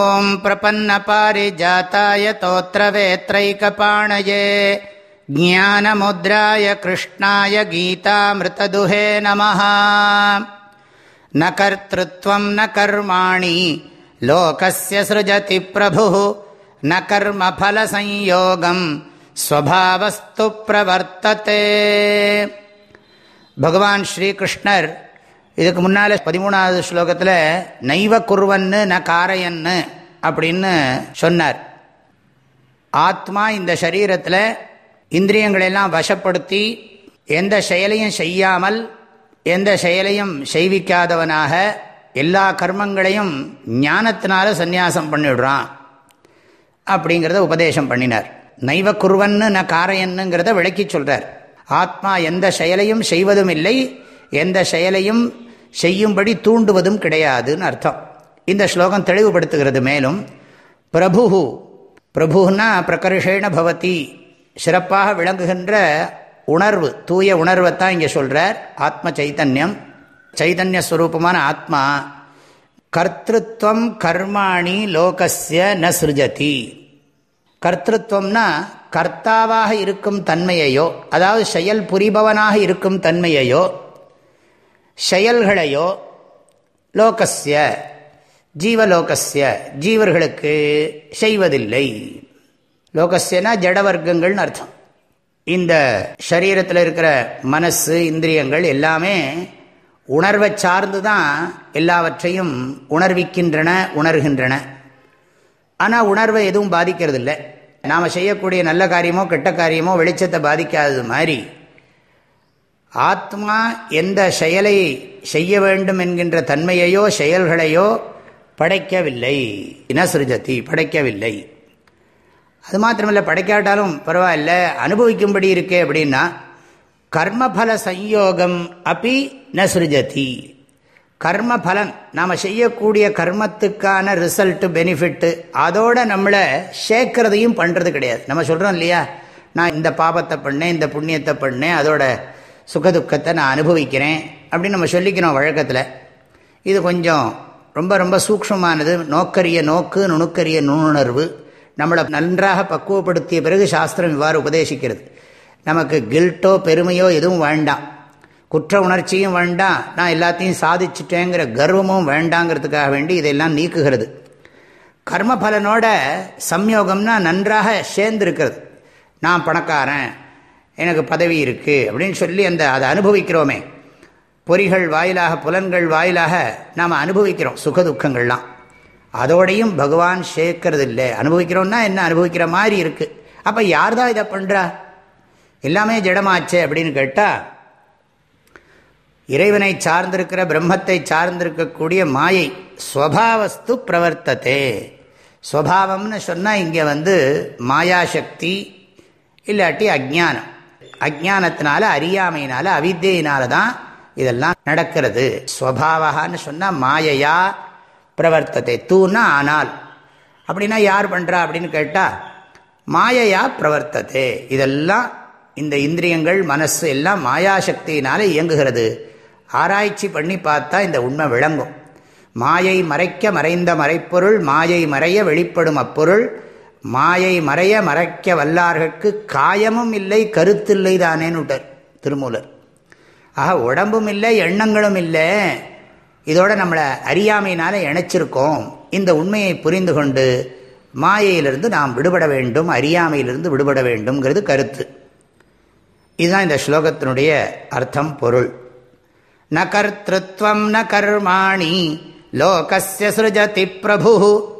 ॐ प्रपन्नपारिजाताय तोत्रवेत्रैकपाणये ज्ञानमुद्राय कृष्णाय गीतामृतदुहे नमः न कर्तृत्वं न कर्माणि लोकस्य सृजति प्रभुः न कर्मफलसंयोगं स्वभावस्तु प्रवर्तते भगवान् श्रीकृष्णर् இதுக்கு முன்னால் பதிமூணாவது ஸ்லோகத்தில் நைவ குருவன்னு ந காரையன்னு அப்படின்னு சொன்னார். ஆத்மா இந்த சரீரத்தில் இந்திரியங்களெல்லாம் வசப்படுத்தி எந்த செயலையும் செய்யாமல் எந்த செயலையும் செய்விக்காதவனாக எல்லா கர்மங்களையும் ஞானத்தினால சந்நியாசம் பண்ணிவிடுறான் அப்படிங்கிறத உபதேசம் பண்ணினார். நைவ குருவன்னு ந காரையன்னுங்கிறத விளக்கி சொல்கிறார் ஆத்மா எந்த செயலையும் செய்வதும் இல்லை எந்த செயலையும் செய்யும்படி தூண்டுவதும் கிடையாதுன்னு அர்த்தம். இந்த ஸ்லோகம் தெளிவுபடுத்துகிறது மேலும் பிரபு பிரபுன்னா பிரகர்ஷேண பவதி சிறப்பாக விளங்குகின்ற உணர்வு தூய உணர்வைத்தான் இங்கே சொல்கிறார் ஆத்ம சைத்தன்யம் சைதன்ய ஸ்வரூபமான ஆத்மா கர்த்தத்வம் கர்மாணி லோகசிய ந சிருஜதி. கர்த்தத்வம்னா கர்த்தாவாக இருக்கும் தன்மையையோ அதாவது செயல் புரிபவனாக இருக்கும் தன்மையையோ செயல்களையோ லோகசிய ஜீவலோகசிய ஜீவர்களுக்கு செய்வதில்லை. லோகசியனா ஜடவர்க்கங்கள்னு அர்த்தம். இந்த சரீரத்தில் இருக்கிற மனசு இந்திரியங்கள் எல்லாமே உணர்வை சார்ந்து தான் எல்லாவற்றையும் உணர்விக்கின்றன உணர்கின்றன. ஆனால் உணர்வை எதுவும் பாதிக்கிறது இல்லை நாம் செய்யக்கூடிய நல்ல காரியமோ கெட்ட காரியமோ வெளிச்சத்தை பாதிக்காதது மாதிரி ஆத்மா எந்த செயலை செய்ய வேண்டும் என்கின்ற தன்மையையோ செயல்களையோ படைக்கவில்லை. இனசிருஜதி படைக்கவில்லை. அது மாத்திரமில்லை படைக்காட்டாலும் பரவாயில்ல அனுபவிக்கும்படி இருக்கே அப்படின்னா கர்மபல சயோகம் அப்படி ந சிருஜதி கர்மபலன் நாம் செய்யக்கூடிய கர்மத்துக்கான ரிசல்ட்டு பெனிஃபிட்டு அதோட நம்மளை சேர்க்கறதையும் பண்ணுறது கிடையாது. நம்ம சொல்கிறோம் இல்லையா? நான் இந்த பாபத்தை பண்ணேன் இந்த புண்ணியத்தை பண்ணேன் அதோட சுகதுக்கத்தை நான் அனுபவிக்கிறேன் அப்படின்னு நம்ம சொல்லிக்கணும் வழக்கத்தில். இது கொஞ்சம் ரொம்ப ரொம்ப சூக்ஷமானது நோக்கரிய நோக்கு நுணுக்கரிய நுண்ணுணர்வு நம்மளை நன்றாக பக்குவப்படுத்திய பிறகு சாஸ்திரம் இவ்வாறு உபதேசிக்கிறது. நமக்கு கில்ட்டோ பெருமையோ எதுவும் வேண்டாம். குற்ற உணர்ச்சியும் வேண்டாம். நான் எல்லாத்தையும் சாதிச்சிட்டேங்கிற கர்வமும் வேண்டாங்கிறதுக்காக வேண்டி இதெல்லாம் நீக்குகிறது. கர்ம பலனோட சம்யோகம்னா நன்றாக சேர்ந்துருக்கிறது. நான் பணக்காரன் எனக்கு பதவி இருக்குது அப்படின்னு சொல்லி அந்த அதை அனுபவிக்கிறோமே. பொறிகள் வாயிலாக புலன்கள் வாயிலாக நாம் அனுபவிக்கிறோம் சுகதுக்கங்கள்லாம் அதோடையும் பகவான் சேர்க்கறது இல்லை அனுபவிக்கிறோம்னா என்ன? அனுபவிக்கிற மாதிரி இருக்குது அப்போ யார் தான் இதை பண்ணுறா எல்லாமே ஜடமாச்சு அப்படின்னு கேட்டால் இறைவனை சார்ந்திருக்கிற பிரம்மத்தை சார்ந்திருக்கக்கூடிய மாயை ஸ்வபாவஸ்து பிரவர்த்ததே. ஸ்வபாவம்னு சொன்னால் இங்கே வந்து மாயாசக்தி இல்லாட்டி அஜானம் அஜானத்தினால அறியாமையினால அவித்தியினால தான் இதெல்லாம் நடக்கிறது. ஸ்வபாவகான்னு சொன்னால் மாயையா பிரவர்த்தத்தை. தூன்னா ஆனால். அப்படின்னா யார் பண்ணுறா அப்படின்னு கேட்டால் மாயையா பிரவர்த்ததே இதெல்லாம் இந்த இந்திரியங்கள் மனசு எல்லாம் மாயாசக்தியினால இயங்குகிறது. ஆராய்ச்சி பண்ணி பார்த்தா இந்த உண்மை விளங்கும். மாயை மறைக்க மறைந்த மறைப்பொருள் மாயை மறைய வெளிப்படும் அப்பொருள் மாயை மறைய மறைக்க வல்லார்கு காயமும் இல்லை கருத்தில்லை தானேன்னு விட்டார் திருமூலர். ஆக உடம்பும் இல்லை எண்ணங்களும் இல்லை. இதோட நம்மளை அறியாமையினால இணைச்சிருக்கோம். இந்த உண்மையை புரிந்து கொண்டு மாயையிலிருந்து நாம் விடுபட வேண்டும் அறியாமையிலிருந்து விடுபட வேண்டும்ங்கிறது கருத்து. இதுதான் இந்த ஸ்லோகத்தினுடைய அர்த்தம் பொருள். ந கர்த்தம் ந கர்மாணி லோகசிய சிருஜதி பிரபு